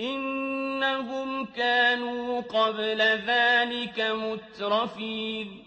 إِنَّهُمْ كَانُوا قَبْلَ ذَٰلِكَ مُتْرَفِينَ.